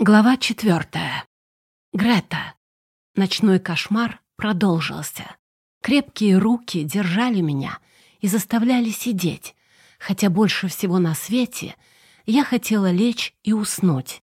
Глава четвертая. Грета. Ночной кошмар продолжился. Крепкие руки держали меня и заставляли сидеть, хотя больше всего на свете я хотела лечь и уснуть.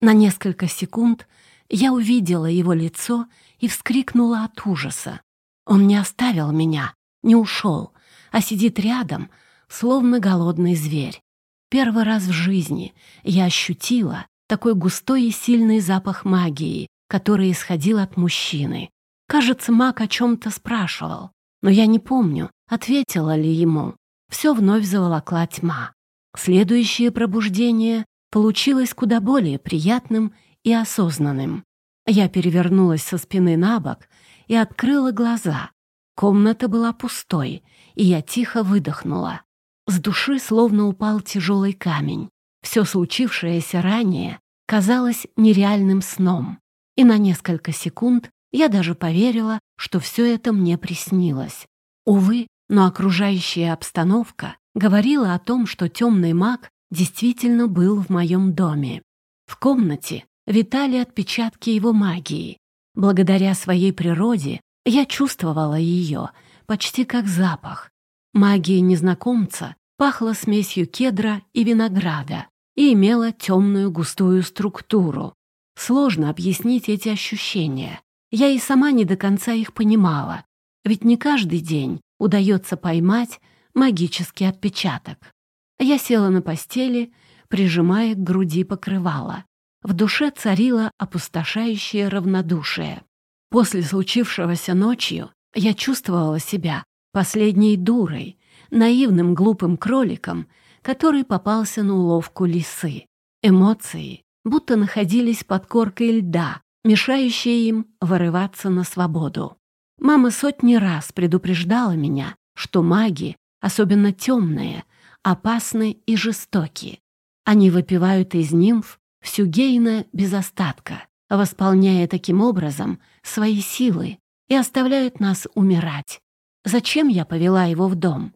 На несколько секунд я увидела его лицо и вскрикнула от ужаса. Он не оставил меня, не ушел, а сидит рядом, словно голодный зверь. Первый раз в жизни я ощутила, такой густой и сильный запах магии, который исходил от мужчины. Кажется, маг о чем-то спрашивал, но я не помню, ответила ли ему. Все вновь заволокла тьма. Следующее пробуждение получилось куда более приятным и осознанным. Я перевернулась со спины на бок и открыла глаза. Комната была пустой, и я тихо выдохнула. С души словно упал тяжелый камень. Все случившееся ранее казалось нереальным сном, и на несколько секунд я даже поверила, что все это мне приснилось. Увы, но окружающая обстановка говорила о том, что темный маг действительно был в моем доме. В комнате витали отпечатки его магии. Благодаря своей природе я чувствовала ее почти как запах. Магия незнакомца пахла смесью кедра и винограда и имела темную густую структуру. Сложно объяснить эти ощущения. Я и сама не до конца их понимала, ведь не каждый день удается поймать магический отпечаток. Я села на постели, прижимая к груди покрывало. В душе царило опустошающее равнодушие. После случившегося ночью я чувствовала себя последней дурой, наивным глупым кроликом, который попался на уловку лисы. Эмоции будто находились под коркой льда, мешающие им вырываться на свободу. Мама сотни раз предупреждала меня, что маги, особенно темные, опасны и жестоки. Они выпивают из нимф всю гейна без остатка, восполняя таким образом свои силы и оставляют нас умирать. Зачем я повела его в дом?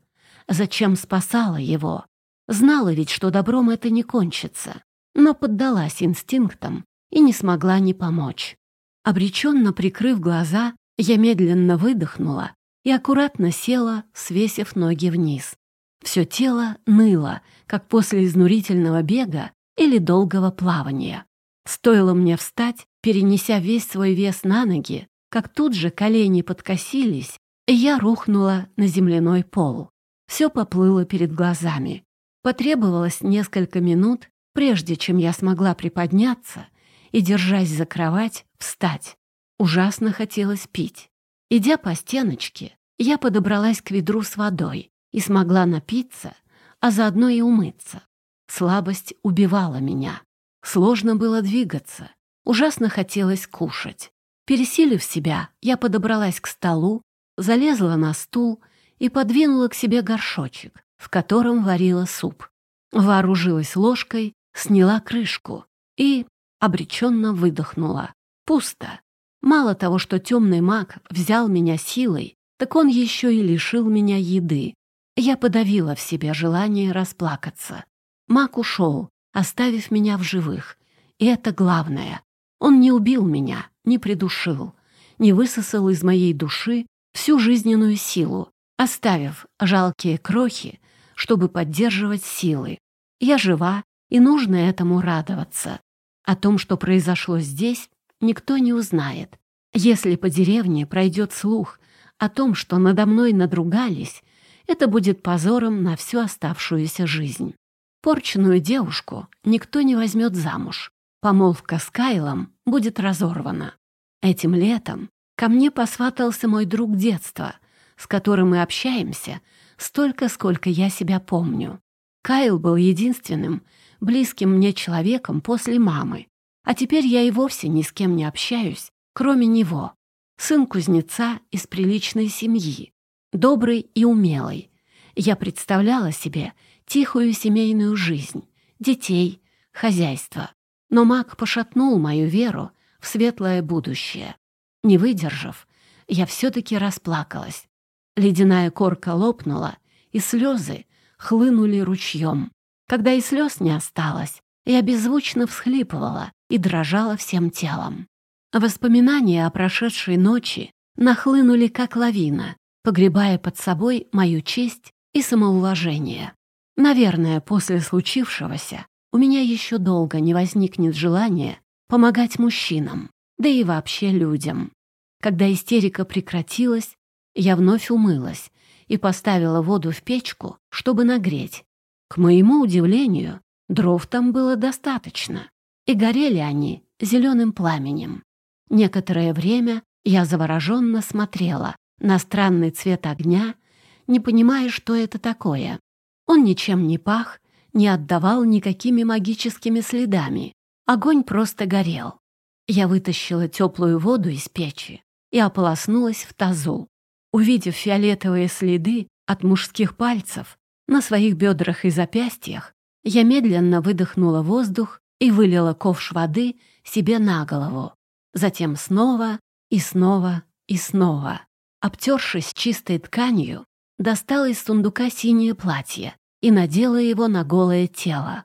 Зачем спасала его? Знала ведь, что добром это не кончится, но поддалась инстинктам и не смогла не помочь. Обреченно прикрыв глаза, я медленно выдохнула и аккуратно села, свесив ноги вниз. Все тело ныло, как после изнурительного бега или долгого плавания. Стоило мне встать, перенеся весь свой вес на ноги, как тут же колени подкосились, и я рухнула на земляной пол. Все поплыло перед глазами. Потребовалось несколько минут, прежде чем я смогла приподняться и, держась за кровать, встать. Ужасно хотелось пить. Идя по стеночке, я подобралась к ведру с водой и смогла напиться, а заодно и умыться. Слабость убивала меня. Сложно было двигаться. Ужасно хотелось кушать. Пересилив себя, я подобралась к столу, залезла на стул и подвинула к себе горшочек в котором варила суп. Вооружилась ложкой, сняла крышку и обреченно выдохнула. Пусто. Мало того, что темный маг взял меня силой, так он еще и лишил меня еды. Я подавила в себе желание расплакаться. Маг ушел, оставив меня в живых. И это главное. Он не убил меня, не придушил, не высосал из моей души всю жизненную силу, оставив жалкие крохи чтобы поддерживать силы. Я жива, и нужно этому радоваться. О том, что произошло здесь, никто не узнает. Если по деревне пройдет слух о том, что надо мной надругались, это будет позором на всю оставшуюся жизнь. Порченную девушку никто не возьмет замуж. Помолвка с Кайлом будет разорвана. Этим летом ко мне посватался мой друг детства, с которым мы общаемся столько, сколько я себя помню. Кайл был единственным, близким мне человеком после мамы, а теперь я и вовсе ни с кем не общаюсь, кроме него. Сын кузнеца из приличной семьи, добрый и умелый. Я представляла себе тихую семейную жизнь, детей, хозяйство. Но маг пошатнул мою веру в светлое будущее. Не выдержав, я все-таки расплакалась, Ледяная корка лопнула, и слезы хлынули ручьем. Когда и слез не осталось, я беззвучно всхлипывала, и дрожала всем телом. Воспоминания о прошедшей ночи нахлынули как лавина, погребая под собой мою честь и самоуважение. Наверное, после случившегося у меня еще долго не возникнет желания помогать мужчинам, да и вообще людям. Когда истерика прекратилась, я вновь умылась и поставила воду в печку, чтобы нагреть. К моему удивлению, дров там было достаточно, и горели они зеленым пламенем. Некоторое время я завороженно смотрела на странный цвет огня, не понимая, что это такое. Он ничем не пах, не отдавал никакими магическими следами. Огонь просто горел. Я вытащила теплую воду из печи и ополоснулась в тазу. Увидев фиолетовые следы от мужских пальцев на своих бедрах и запястьях, я медленно выдохнула воздух и вылила ковш воды себе на голову. Затем снова и снова и снова. Обтершись чистой тканью, достала из сундука синее платье и надела его на голое тело.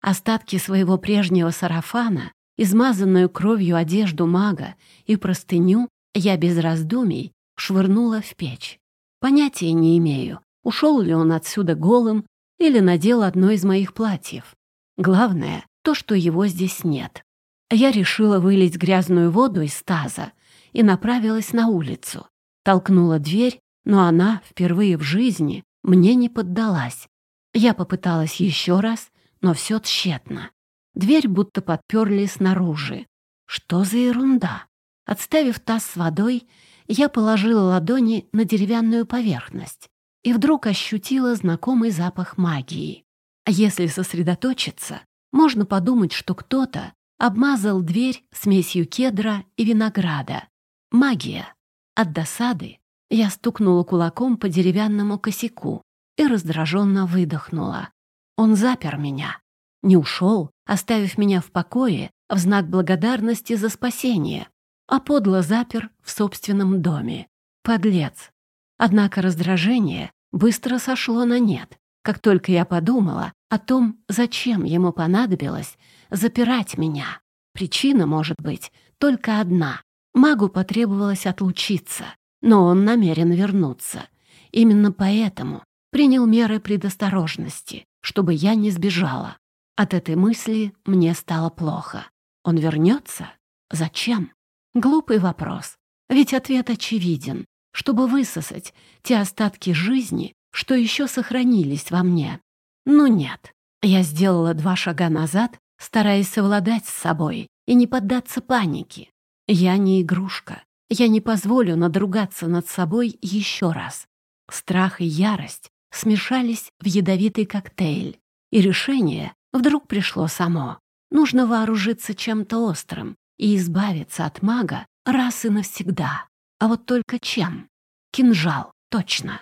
Остатки своего прежнего сарафана, измазанную кровью одежду мага и простыню я без раздумий швырнула в печь. Понятия не имею, ушел ли он отсюда голым или надел одно из моих платьев. Главное — то, что его здесь нет. Я решила вылить грязную воду из таза и направилась на улицу. Толкнула дверь, но она впервые в жизни мне не поддалась. Я попыталась еще раз, но все тщетно. Дверь будто подперли снаружи. Что за ерунда? Отставив таз с водой, я положила ладони на деревянную поверхность и вдруг ощутила знакомый запах магии. Если сосредоточиться, можно подумать, что кто-то обмазал дверь смесью кедра и винограда. Магия. От досады я стукнула кулаком по деревянному косяку и раздраженно выдохнула. Он запер меня. Не ушел, оставив меня в покое в знак благодарности за спасение, а подло запер в собственном доме. Подлец. Однако раздражение быстро сошло на нет, как только я подумала о том, зачем ему понадобилось запирать меня. Причина может быть только одна. Магу потребовалось отлучиться, но он намерен вернуться. Именно поэтому принял меры предосторожности, чтобы я не сбежала. От этой мысли мне стало плохо. Он вернется? Зачем? Глупый вопрос. Ведь ответ очевиден. Чтобы высосать те остатки жизни, что еще сохранились во мне. Ну нет. Я сделала два шага назад, стараясь совладать с собой и не поддаться панике. Я не игрушка. Я не позволю надругаться над собой еще раз. Страх и ярость смешались в ядовитый коктейль, и решение вдруг пришло само. Нужно вооружиться чем-то острым и избавиться от мага раз и навсегда. А вот только чем? Кинжал, точно.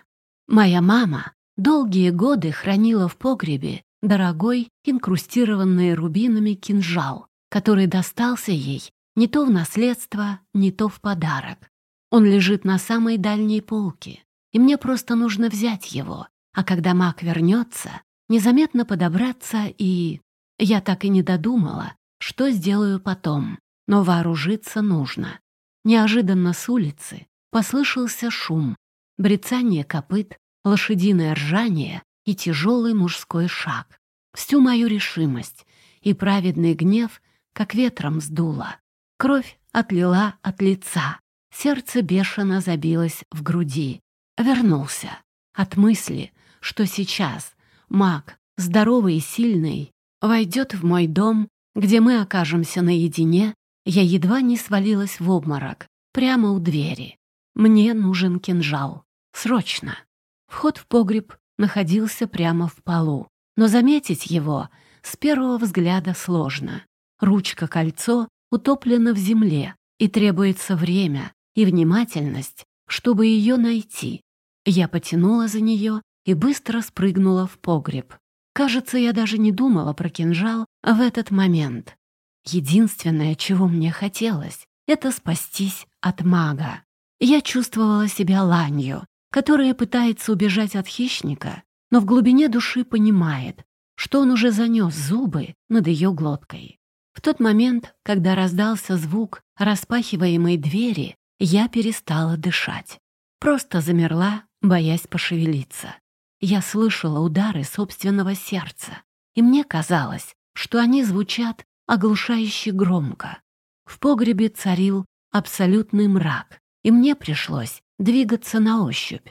Моя мама долгие годы хранила в погребе дорогой, инкрустированный рубинами кинжал, который достался ей не то в наследство, не то в подарок. Он лежит на самой дальней полке, и мне просто нужно взять его, а когда маг вернется, незаметно подобраться и... Я так и не додумала, что сделаю потом, но вооружиться нужно. Неожиданно с улицы послышался шум, брецание копыт, лошадиное ржание и тяжелый мужской шаг. Всю мою решимость и праведный гнев как ветром сдуло. Кровь отлила от лица, сердце бешено забилось в груди. Вернулся от мысли, что сейчас маг, здоровый и сильный, войдет в мой дом, где мы окажемся наедине, я едва не свалилась в обморок, прямо у двери. Мне нужен кинжал. Срочно. Вход в погреб находился прямо в полу, но заметить его с первого взгляда сложно. Ручка-кольцо утоплена в земле, и требуется время и внимательность, чтобы ее найти. Я потянула за нее и быстро спрыгнула в погреб. Кажется, я даже не думала про кинжал в этот момент. Единственное, чего мне хотелось, это спастись от мага. Я чувствовала себя ланью, которая пытается убежать от хищника, но в глубине души понимает, что он уже занес зубы над ее глоткой. В тот момент, когда раздался звук распахиваемой двери, я перестала дышать. Просто замерла, боясь пошевелиться. Я слышала удары собственного сердца, и мне казалось, что они звучат оглушающе громко. В погребе царил абсолютный мрак, и мне пришлось двигаться на ощупь.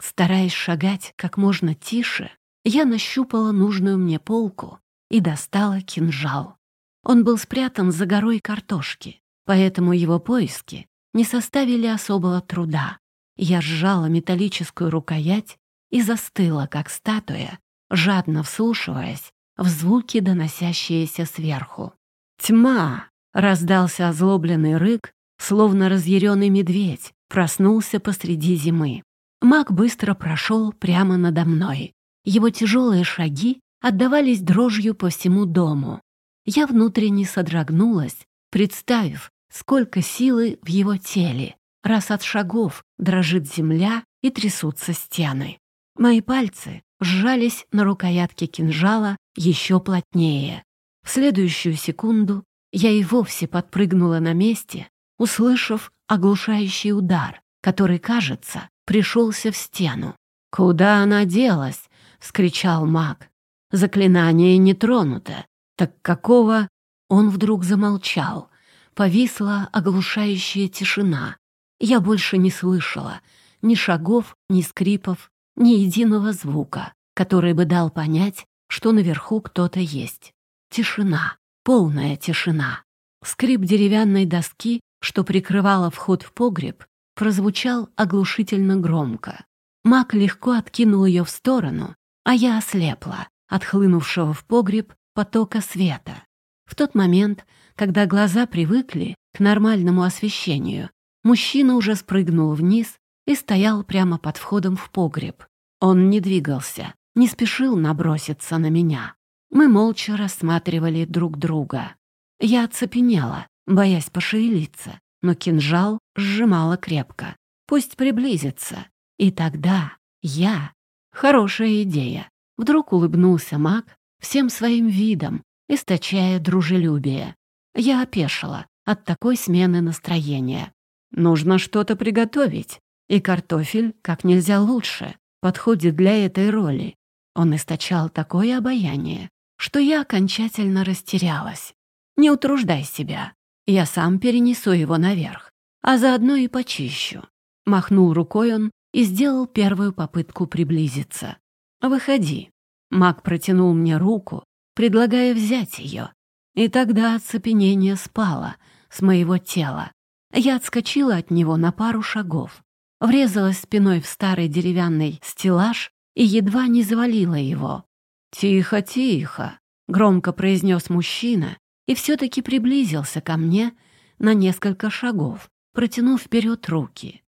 Стараясь шагать как можно тише, я нащупала нужную мне полку и достала кинжал. Он был спрятан за горой картошки, поэтому его поиски не составили особого труда. Я сжала металлическую рукоять и застыла, как статуя, жадно вслушиваясь в звуки, доносящиеся сверху. «Тьма!» — раздался озлобленный рык, словно разъяренный медведь, проснулся посреди зимы. Маг быстро прошел прямо надо мной. Его тяжелые шаги отдавались дрожью по всему дому. Я внутренне содрогнулась, представив, сколько силы в его теле, раз от шагов дрожит земля и трясутся стены. Мои пальцы сжались на рукоятке кинжала еще плотнее. Следующую секунду я и вовсе подпрыгнула на месте, услышав оглушающий удар, который, кажется, пришелся в стену. «Куда она делась?» — вскричал маг. «Заклинание не тронуто. Так какого...» Он вдруг замолчал. Повисла оглушающая тишина. Я больше не слышала ни шагов, ни скрипов, ни единого звука, который бы дал понять, что наверху кто-то есть. Тишина, полная тишина. Скрип деревянной доски, что прикрывала вход в погреб, прозвучал оглушительно громко. Мак легко откинул ее в сторону, а я ослепла от хлынувшего в погреб потока света. В тот момент, когда глаза привыкли к нормальному освещению, мужчина уже спрыгнул вниз и стоял прямо под входом в погреб. Он не двигался, не спешил наброситься на меня. Мы молча рассматривали друг друга. Я оцепенела, боясь пошевелиться, но кинжал сжимала крепко. Пусть приблизится. И тогда я... Хорошая идея. Вдруг улыбнулся маг всем своим видом, источая дружелюбие. Я опешила от такой смены настроения. Нужно что-то приготовить, и картофель как нельзя лучше подходит для этой роли. Он источал такое обаяние, что я окончательно растерялась. Не утруждай себя, я сам перенесу его наверх, а заодно и почищу. Махнул рукой он и сделал первую попытку приблизиться. «Выходи». Маг протянул мне руку, предлагая взять ее. И тогда оцепенение спало с моего тела. Я отскочила от него на пару шагов, врезалась спиной в старый деревянный стеллаж и едва не завалила его. «Тихо, тихо», — громко произнес мужчина и все-таки приблизился ко мне на несколько шагов, протянув вперед руки.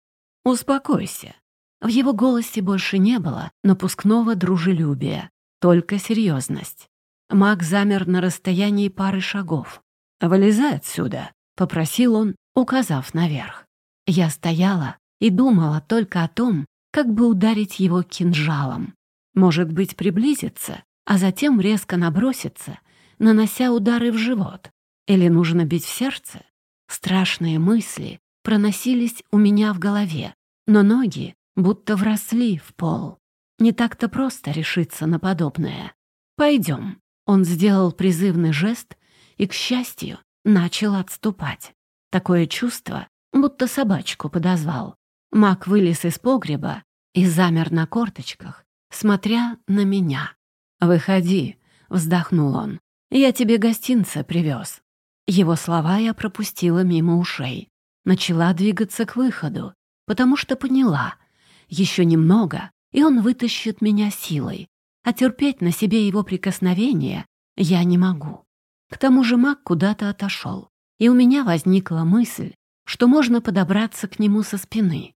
«Успокойся». В его голосе больше не было напускного дружелюбия, только серьезность. Маг замер на расстоянии пары шагов. «Вылезай отсюда», — попросил он, указав наверх. Я стояла и думала только о том, как бы ударить его кинжалом. Может быть, приблизиться, а затем резко наброситься нанося удары в живот? Или нужно бить в сердце? Страшные мысли проносились у меня в голове, но ноги будто вросли в пол. Не так-то просто решиться на подобное. «Пойдем». Он сделал призывный жест и, к счастью, начал отступать. Такое чувство, будто собачку подозвал. Мак вылез из погреба и замер на корточках, смотря на меня. «Выходи», — вздохнул он. «Я тебе гостинца привез». Его слова я пропустила мимо ушей. Начала двигаться к выходу, потому что поняла. Еще немного, и он вытащит меня силой. А терпеть на себе его прикосновение я не могу. К тому же маг куда-то отошел, и у меня возникла мысль, что можно подобраться к нему со спины.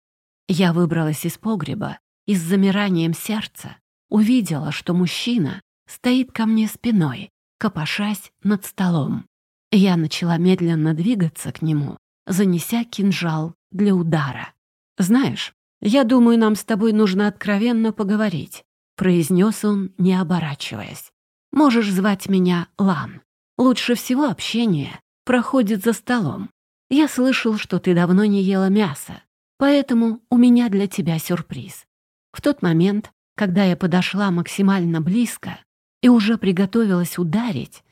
Я выбралась из погреба и с замиранием сердца увидела, что мужчина стоит ко мне спиной, копошась над столом. Я начала медленно двигаться к нему, занеся кинжал для удара. «Знаешь, я думаю, нам с тобой нужно откровенно поговорить», произнес он, не оборачиваясь. «Можешь звать меня Лан». Лучше всего общение проходит за столом. Я слышал, что ты давно не ела мясо, поэтому у меня для тебя сюрприз. В тот момент, когда я подошла максимально близко и уже приготовилась ударить,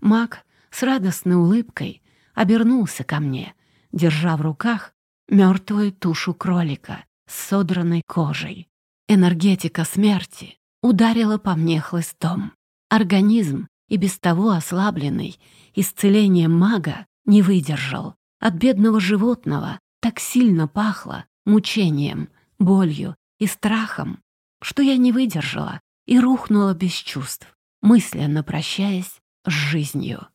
маг с радостной улыбкой обернулся ко мне, держа в руках мертвую тушу кролика с содранной кожей. Энергетика смерти ударила по мне хлыстом. Организм, и без того ослабленный, исцелением мага не выдержал. От бедного животного так сильно пахло мучением, болью и страхом, что я не выдержала и рухнула без чувств, мысленно прощаясь с жизнью.